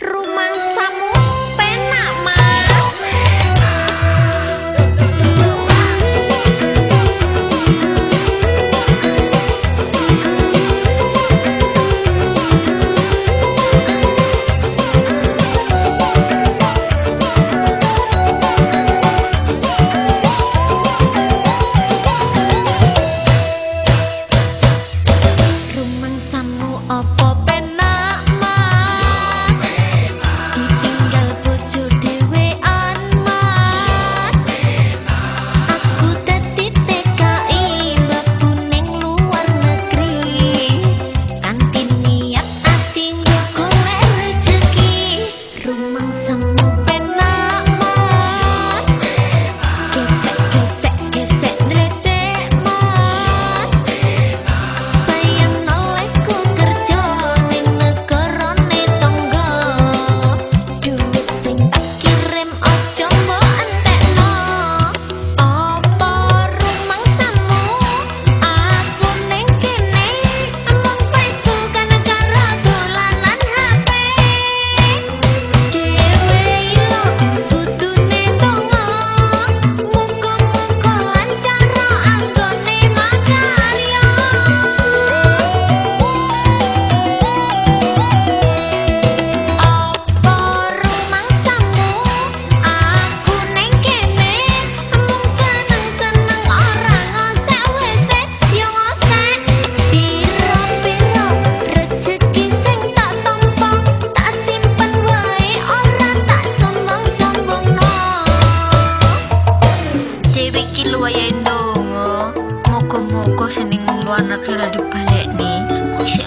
rumah Moga-moga sing luar negeri lah dibalik nih. Kok isih